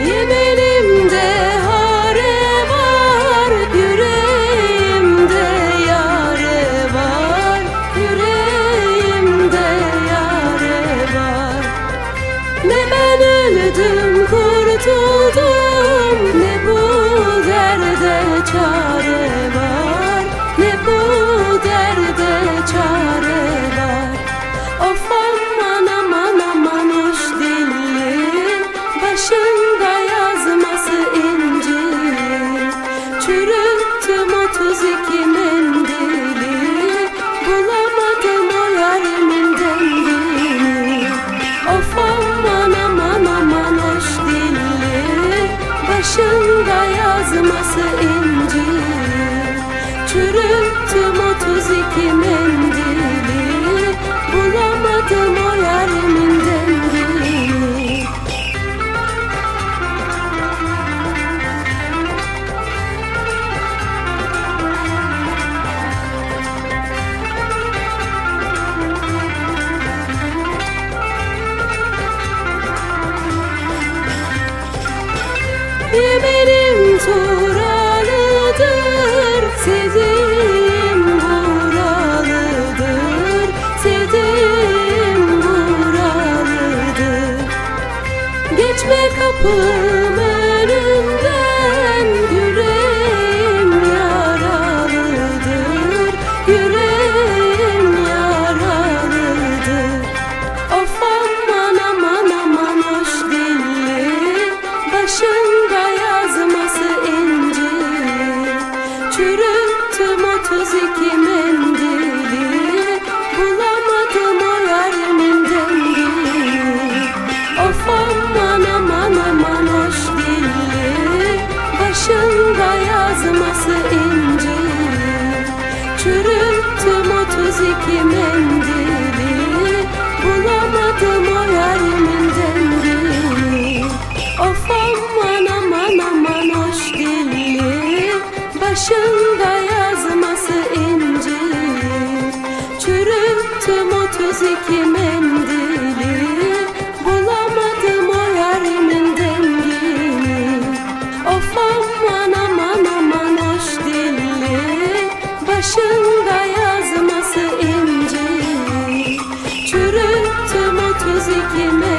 Yemenimde hare var? Yüreğimde yare var. Yüreğimde yare var. Ne ben öldüm başında yazması inci Çürüttüm otuz iki mendil. Benim Turalıdır Sevdiğim buralıdır Sevdiğim buralıdır. Geçme kapım Yazması inci Çürüttüm otuz iki mendili Bulamadım o yarimin dengini. Of aman aman aman hoş dilli Başında yazması inci Çürüttüm otuz iki mendili yazması